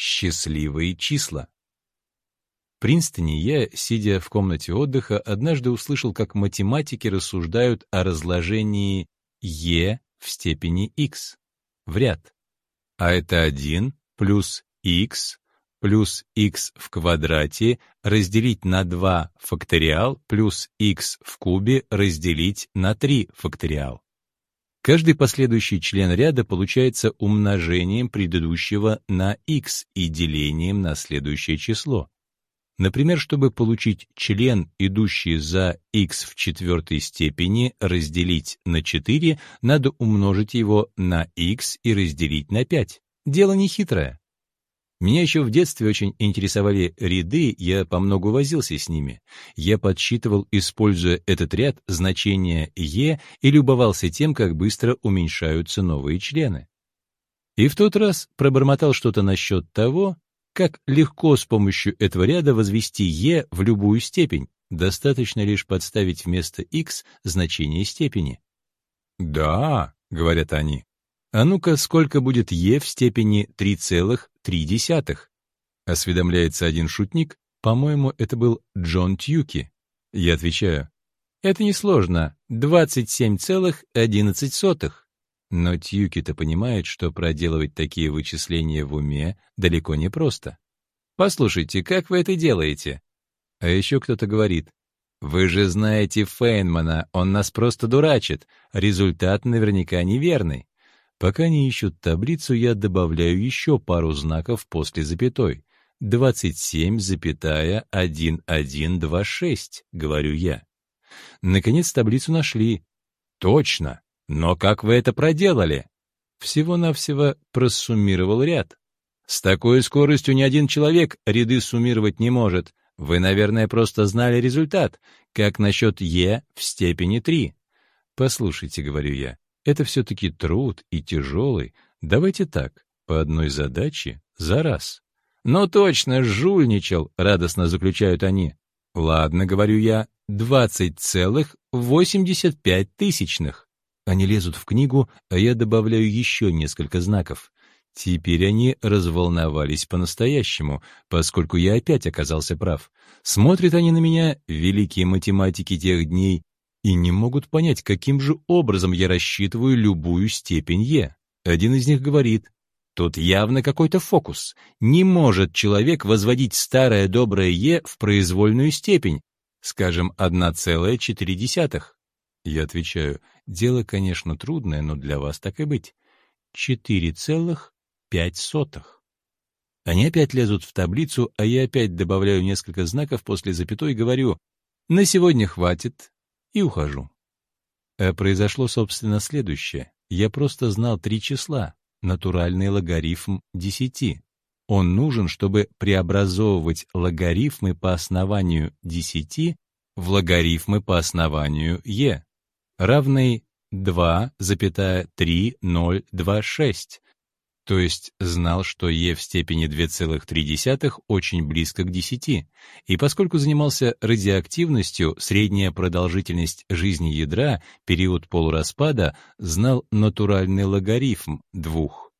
счастливые числа. Принстоне я, сидя в комнате отдыха, однажды услышал, как математики рассуждают о разложении e в степени x в ряд. А это 1 плюс x плюс x в квадрате разделить на 2 факториал плюс x в кубе разделить на 3 факториал. Каждый последующий член ряда получается умножением предыдущего на x и делением на следующее число. Например, чтобы получить член, идущий за x в четвертой степени, разделить на 4, надо умножить его на x и разделить на 5. Дело не хитрое. Меня еще в детстве очень интересовали ряды, я помногу возился с ними. Я подсчитывал, используя этот ряд, значение «е» и любовался тем, как быстро уменьшаются новые члены. И в тот раз пробормотал что-то насчет того, как легко с помощью этого ряда возвести «е» в любую степень. Достаточно лишь подставить вместо x значение степени. «Да», — говорят они, «А ну-ка, сколько будет e в степени 3,3?» Осведомляется один шутник, по-моему, это был Джон Тьюки. Я отвечаю, это несложно, 27,11. Но Тьюки-то понимает, что проделывать такие вычисления в уме далеко не просто. Послушайте, как вы это делаете? А еще кто-то говорит, вы же знаете Фейнмана, он нас просто дурачит, результат наверняка неверный. Пока не ищут таблицу, я добавляю еще пару знаков после запятой. 27,1126, говорю я. Наконец таблицу нашли. Точно. Но как вы это проделали? Всего-навсего просуммировал ряд. С такой скоростью ни один человек ряды суммировать не может. Вы, наверное, просто знали результат. Как насчет Е в степени 3? Послушайте, говорю я, это все-таки труд и тяжелый. Давайте так, по одной задаче за раз. «Ну точно, жульничал», — радостно заключают они. «Ладно», — говорю я, — «двадцать целых восемьдесят пять тысячных». Они лезут в книгу, а я добавляю еще несколько знаков. Теперь они разволновались по-настоящему, поскольку я опять оказался прав. Смотрят они на меня, великие математики тех дней, и не могут понять, каким же образом я рассчитываю любую степень Е. Один из них говорит, тут явно какой-то фокус. Не может человек возводить старое доброе Е в произвольную степень, скажем, 1,4. Я отвечаю, дело, конечно, трудное, но для вас так и быть. 4,5. Они опять лезут в таблицу, а я опять добавляю несколько знаков после запятой и говорю, на сегодня хватит, и ухожу. А произошло, собственно, следующее. Я просто знал три числа, натуральный логарифм десяти. Он нужен, чтобы преобразовывать логарифмы по основанию десяти в логарифмы по основанию e, равный 2,3026, то есть знал, что e в степени 2,3 очень близко к 10, и поскольку занимался радиоактивностью, средняя продолжительность жизни ядра, период полураспада, знал натуральный логарифм 2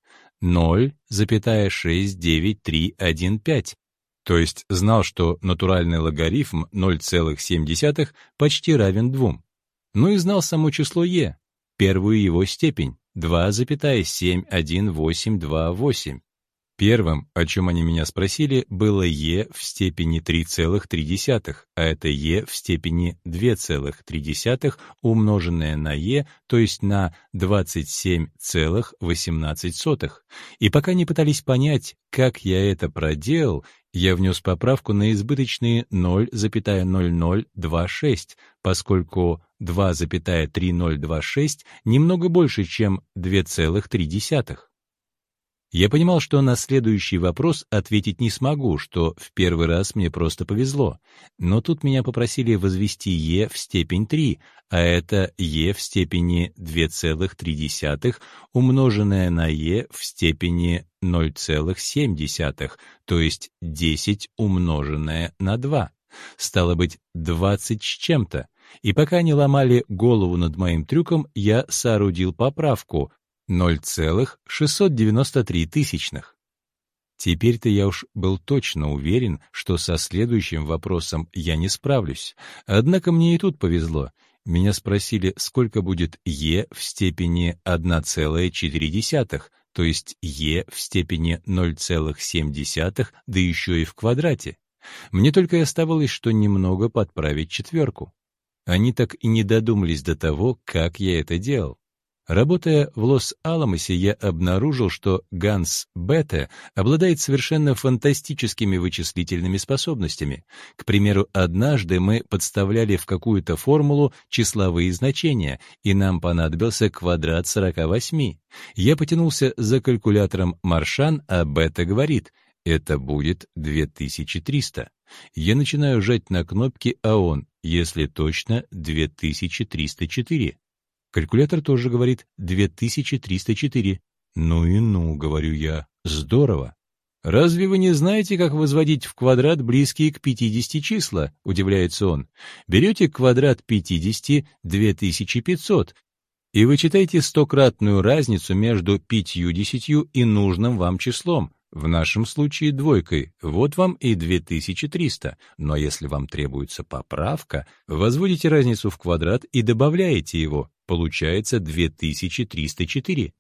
0,69315, то есть знал, что натуральный логарифм 0,7 почти равен 2. Ну и знал само число e, первую его степень. 2,71828. Первым, о чем они меня спросили, было e в степени 3,3, а это e в степени 2,3 умноженное на e, то есть на 27,18. И пока не пытались понять, как я это проделал, я внес поправку на избыточные 0,0026, поскольку 2,3026 немного больше, чем 2,3. Я понимал, что на следующий вопрос ответить не смогу, что в первый раз мне просто повезло. Но тут меня попросили возвести e в степень 3, а это e в степени 2,3 умноженное на e в степени 0,7, то есть 10 умноженное на 2. Стало быть, 20 с чем-то. И пока они ломали голову над моим трюком, я соорудил поправку 0,693 тысячных. Теперь-то я уж был точно уверен, что со следующим вопросом я не справлюсь. Однако мне и тут повезло. Меня спросили, сколько будет e в степени 1,4, то есть e в степени 0,7, да еще и в квадрате. Мне только и оставалось, что немного подправить четверку. Они так и не додумались до того, как я это делал. Работая в Лос-Аламосе, я обнаружил, что Ганс Бетте обладает совершенно фантастическими вычислительными способностями. К примеру, однажды мы подставляли в какую-то формулу числовые значения, и нам понадобился квадрат 48. Я потянулся за калькулятором Маршан, а Бетте говорит, это будет 2300. Я начинаю жать на кнопки, а он, если точно, 2304. Калькулятор тоже говорит 2304. Ну и ну, говорю я, здорово. «Разве вы не знаете, как возводить в квадрат близкие к 50 числа?» — удивляется он. «Берете квадрат 50 — 2500, и вычитайте стократную разницу между 50 и нужным вам числом. В нашем случае двойкой, вот вам и 2300, но если вам требуется поправка, возводите разницу в квадрат и добавляете его, получается 2304.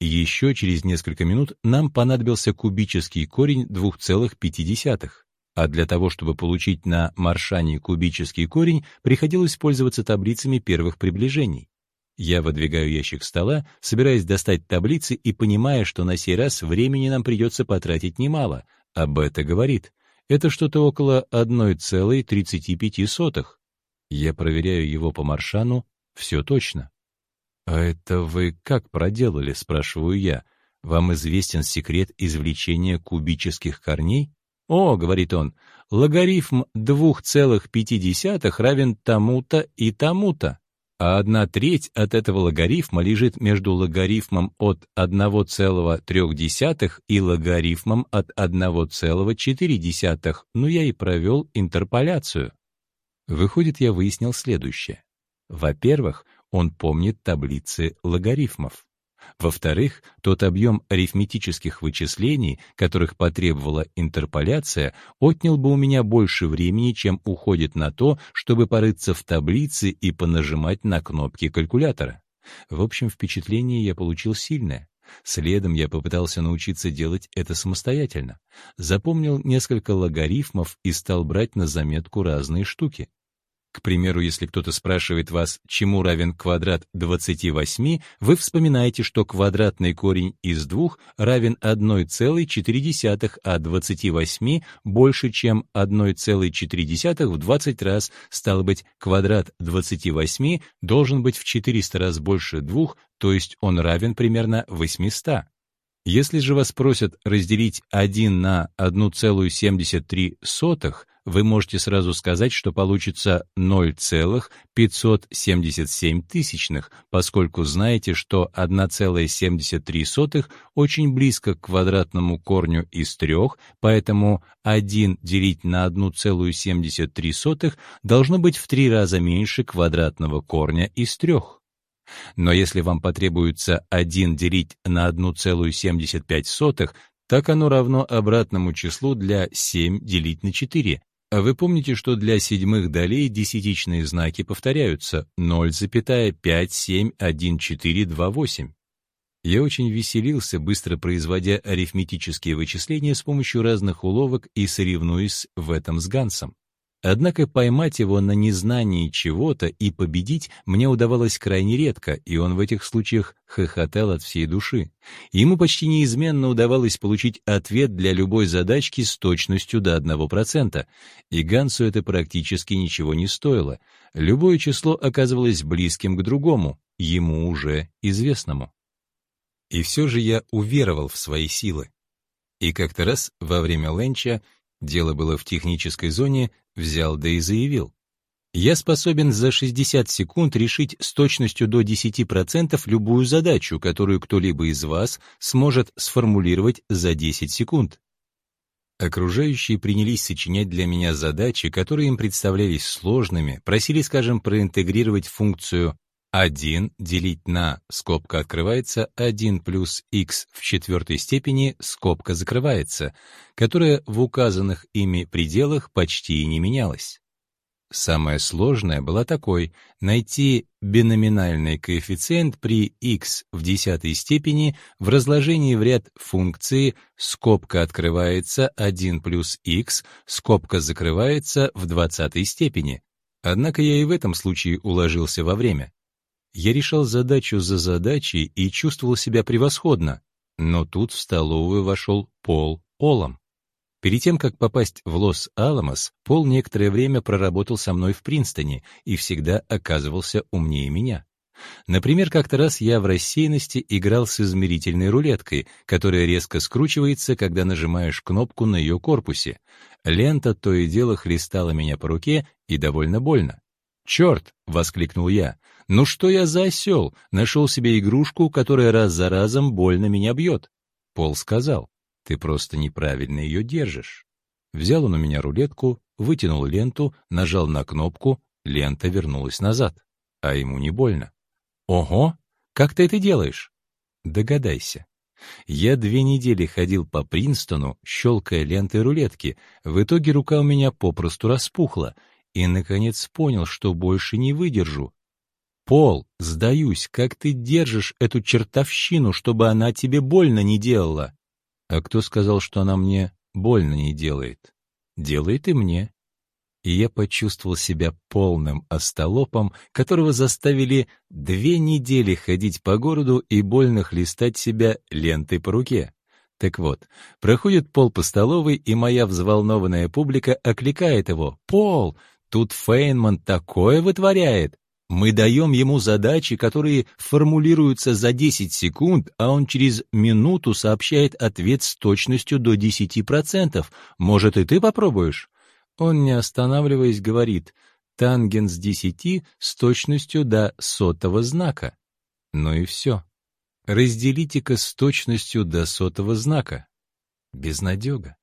Еще через несколько минут нам понадобился кубический корень 2,5. А для того, чтобы получить на маршане кубический корень, приходилось пользоваться таблицами первых приближений. Я выдвигаю ящик стола, собираясь достать таблицы и понимая, что на сей раз времени нам придется потратить немало. А Бета говорит, это что-то около 1,35. Я проверяю его по маршану, все точно. «А это вы как проделали?» — спрашиваю я. «Вам известен секрет извлечения кубических корней?» «О», — говорит он, — «логарифм 2,5 равен тому-то и тому-то» а одна треть от этого логарифма лежит между логарифмом от 1,3 и логарифмом от 1,4, ну я и провел интерполяцию. Выходит, я выяснил следующее. Во-первых, он помнит таблицы логарифмов. Во-вторых, тот объем арифметических вычислений, которых потребовала интерполяция, отнял бы у меня больше времени, чем уходит на то, чтобы порыться в таблице и понажимать на кнопки калькулятора. В общем, впечатление я получил сильное. Следом я попытался научиться делать это самостоятельно. Запомнил несколько логарифмов и стал брать на заметку разные штуки. К примеру, если кто-то спрашивает вас, чему равен квадрат 28, вы вспоминаете, что квадратный корень из 2 равен 1,4, а 28 больше, чем 1,4 в 20 раз. Стало быть, квадрат 28 должен быть в 400 раз больше 2, то есть он равен примерно 800. Если же вас просят разделить 1 на 1,73, вы можете сразу сказать, что получится 0,577, тысячных, поскольку знаете, что 1,73 очень близко к квадратному корню из трех, поэтому 1 делить на 1,73 должно быть в три раза меньше квадратного корня из трех. Но если вам потребуется 1 делить на 1,75, так оно равно обратному числу для 7 делить на 4, а вы помните, что для седьмых долей десятичные знаки повторяются 0,571428. Я очень веселился, быстро производя арифметические вычисления с помощью разных уловок и соревнуясь в этом с Гансом. Однако поймать его на незнании чего-то и победить мне удавалось крайне редко, и он в этих случаях хохотал от всей души. Ему почти неизменно удавалось получить ответ для любой задачки с точностью до 1%, и Гансу это практически ничего не стоило. Любое число оказывалось близким к другому, ему уже известному. И все же я уверовал в свои силы. И как-то раз во время ленча дело было в технической зоне, взял да и заявил. Я способен за 60 секунд решить с точностью до 10% любую задачу, которую кто-либо из вас сможет сформулировать за 10 секунд. Окружающие принялись сочинять для меня задачи, которые им представлялись сложными, просили, скажем, проинтегрировать функцию 1 делить на, скобка открывается, 1 плюс x в четвертой степени, скобка закрывается, которая в указанных ими пределах почти и не менялась. Самое сложное было такой — найти биноминальный коэффициент при x в десятой степени в разложении в ряд функции скобка открывается 1 плюс x, скобка закрывается в двадцатой степени. Однако я и в этом случае уложился во время. Я решал задачу за задачей и чувствовал себя превосходно, но тут в столовую вошел Пол Олом. Перед тем, как попасть в Лос-Аламос, Пол некоторое время проработал со мной в Принстоне и всегда оказывался умнее меня. Например, как-то раз я в рассеянности играл с измерительной рулеткой, которая резко скручивается, когда нажимаешь кнопку на ее корпусе. Лента то и дело хлестала меня по руке и довольно больно. «Черт!» — воскликнул я. «Ну что я за осел? Нашел себе игрушку, которая раз за разом больно меня бьет». Пол сказал. Ты просто неправильно ее держишь. Взял он у меня рулетку, вытянул ленту, нажал на кнопку, лента вернулась назад. А ему не больно. Ого, как ты это делаешь? Догадайся. Я две недели ходил по Принстону, щелкая лентой рулетки. В итоге рука у меня попросту распухла. И, наконец, понял, что больше не выдержу. Пол, сдаюсь, как ты держишь эту чертовщину, чтобы она тебе больно не делала? А кто сказал, что она мне больно не делает? Делает и мне. И я почувствовал себя полным остолопом, которого заставили две недели ходить по городу и больно хлестать себя лентой по руке. Так вот, проходит Пол по столовой, и моя взволнованная публика окликает его. «Пол, тут Фейнман такое вытворяет! Мы даем ему задачи, которые формулируются за 10 секунд, а он через минуту сообщает ответ с точностью до 10%. Может, и ты попробуешь? Он, не останавливаясь, говорит «тангенс 10 с точностью до сотого знака». Ну и все. Разделите-ка с точностью до сотого знака. Безнадега.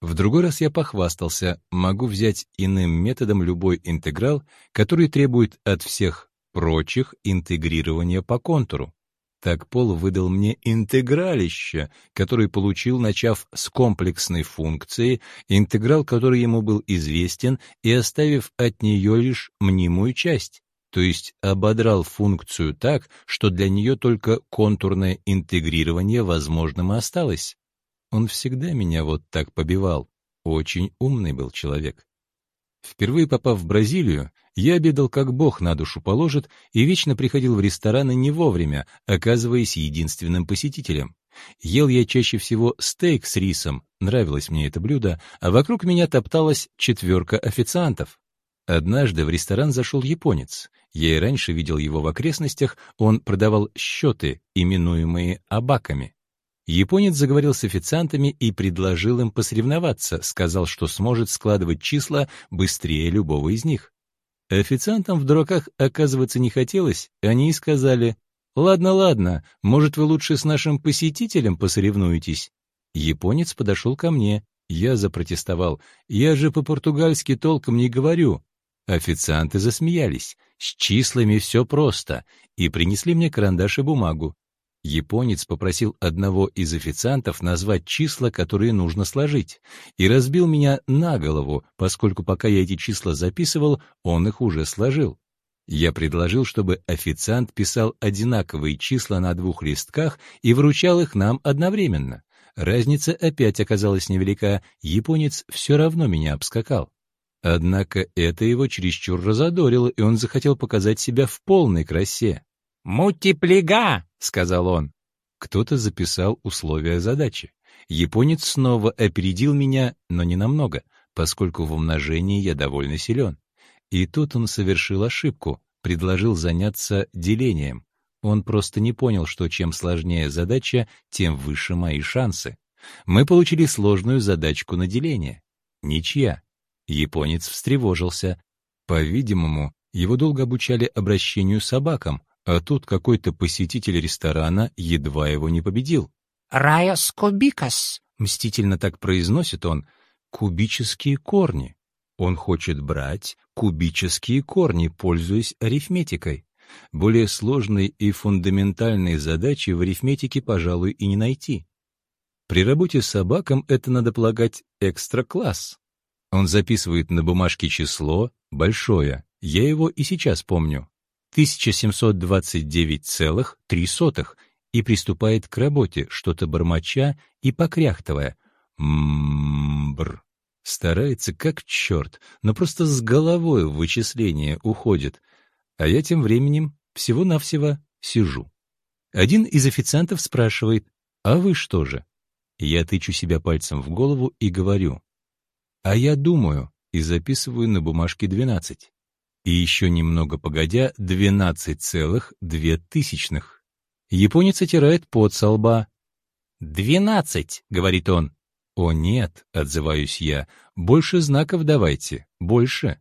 В другой раз я похвастался, могу взять иным методом любой интеграл, который требует от всех прочих интегрирования по контуру. Так Пол выдал мне интегралище, который получил, начав с комплексной функции, интеграл, который ему был известен, и оставив от нее лишь мнимую часть, то есть ободрал функцию так, что для нее только контурное интегрирование возможным осталось. Он всегда меня вот так побивал. Очень умный был человек. Впервые попав в Бразилию, я обедал как бог на душу положит и вечно приходил в рестораны не вовремя, оказываясь единственным посетителем. Ел я чаще всего стейк с рисом, нравилось мне это блюдо, а вокруг меня топталась четверка официантов. Однажды в ресторан зашел японец. Я и раньше видел его в окрестностях, он продавал счеты, именуемые абаками. Японец заговорил с официантами и предложил им посоревноваться, сказал, что сможет складывать числа быстрее любого из них. Официантам в дураках оказываться не хотелось, они и сказали, «Ладно, ладно, может, вы лучше с нашим посетителем посоревнуетесь?» Японец подошел ко мне, я запротестовал, «Я же по-португальски толком не говорю». Официанты засмеялись, «С числами все просто», и принесли мне карандаш и бумагу. Японец попросил одного из официантов назвать числа, которые нужно сложить, и разбил меня на голову, поскольку пока я эти числа записывал, он их уже сложил. Я предложил, чтобы официант писал одинаковые числа на двух листках и вручал их нам одновременно. Разница опять оказалась невелика, японец все равно меня обскакал. Однако это его чересчур разодорило, и он захотел показать себя в полной красе. «Мультиплига!» — сказал он. Кто-то записал условия задачи. Японец снова опередил меня, но не намного, поскольку в умножении я довольно силен. И тут он совершил ошибку, предложил заняться делением. Он просто не понял, что чем сложнее задача, тем выше мои шансы. Мы получили сложную задачку на деление. Ничья. Японец встревожился. По-видимому, его долго обучали обращению с собакам, а тут какой-то посетитель ресторана едва его не победил. «Райос кубикас», — мстительно так произносит он, — «кубические корни». Он хочет брать кубические корни, пользуясь арифметикой. Более сложной и фундаментальной задачи в арифметике, пожалуй, и не найти. При работе с собаком это, надо полагать, экстра-класс. Он записывает на бумажке число, большое, я его и сейчас помню, 1729,3, и приступает к работе, что-то бормоча и покряхтывая. Мбр. Старается как черт, но просто с головой в вычисление уходит. А я тем временем всего-навсего сижу. Один из официантов спрашивает, «А вы что же?» Я тычу себя пальцем в голову и говорю, «А я думаю» и записываю на бумажке 12. И еще немного погодя, 12,2 тысячных. Японец отирает пот со лба. «Двенадцать!» — говорит он. «О нет», — отзываюсь я, — «больше знаков давайте, больше».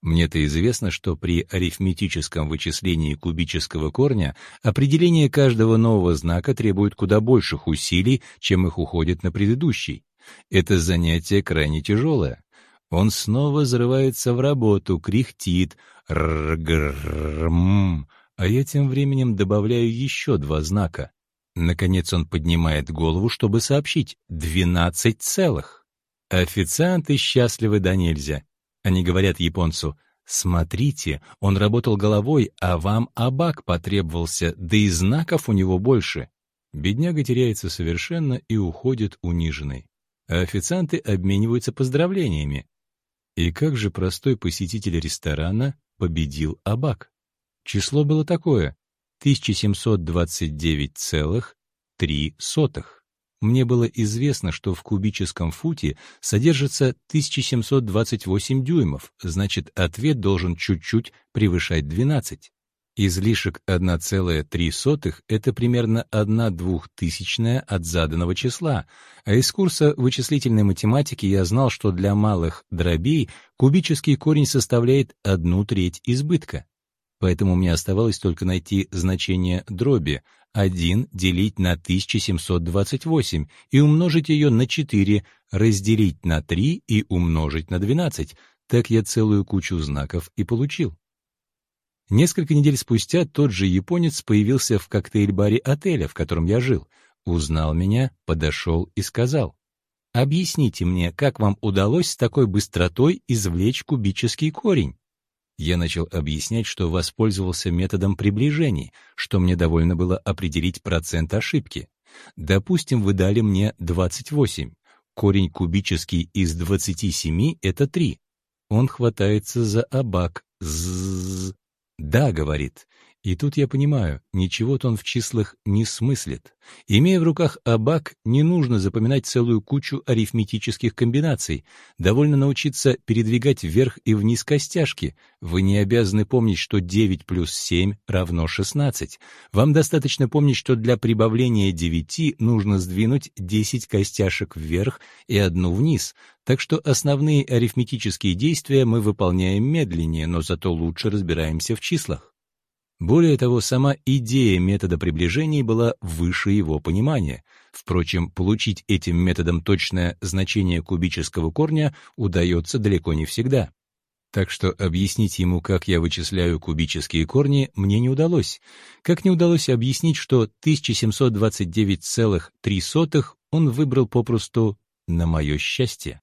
Мне-то известно, что при арифметическом вычислении кубического корня определение каждого нового знака требует куда больших усилий, чем их уходит на предыдущий. Это занятие крайне тяжелое. Он снова зарывается в работу, кряхтит, ргрм, а я тем временем добавляю еще два знака. Наконец он поднимает голову, чтобы сообщить «двенадцать целых». Официанты счастливы до нельзя. Они говорят японцу «Смотрите, он работал головой, а вам абак потребовался, да и знаков у него больше». Бедняга теряется совершенно и уходит униженный. А официанты обмениваются поздравлениями. И как же простой посетитель ресторана победил абак? Число было такое — 1729,3. Мне было известно, что в кубическом футе содержится 1728 дюймов, значит, ответ должен чуть-чуть превышать 12. Излишек 1,3 — это примерно 1 двухтысячная от заданного числа, а из курса вычислительной математики я знал, что для малых дробей кубический корень составляет одну треть избытка. Поэтому мне оставалось только найти значение дроби 1 делить на 1728 и умножить ее на 4, разделить на 3 и умножить на 12. Так я целую кучу знаков и получил. Несколько недель спустя тот же японец появился в коктейль-баре отеля, в котором я жил. Узнал меня, подошел и сказал, «Объясните мне, как вам удалось с такой быстротой извлечь кубический корень?» Я начал объяснять, что воспользовался методом приближений, что мне довольно было определить процент ошибки. Допустим, вы дали мне 28. Корень кубический из 27 — это 3. Он хватается за абак. Зззз. «Да», — говорит. И тут я понимаю, ничего-то он в числах не смыслит. Имея в руках абак, не нужно запоминать целую кучу арифметических комбинаций. Довольно научиться передвигать вверх и вниз костяшки. Вы не обязаны помнить, что 9 плюс 7 равно 16. Вам достаточно помнить, что для прибавления 9 нужно сдвинуть 10 костяшек вверх и одну вниз. Так что основные арифметические действия мы выполняем медленнее, но зато лучше разбираемся в числах. Более того, сама идея метода приближений была выше его понимания. Впрочем, получить этим методом точное значение кубического корня удается далеко не всегда. Так что объяснить ему, как я вычисляю кубические корни, мне не удалось. Как не удалось объяснить, что 1729,3 он выбрал попросту на мое счастье.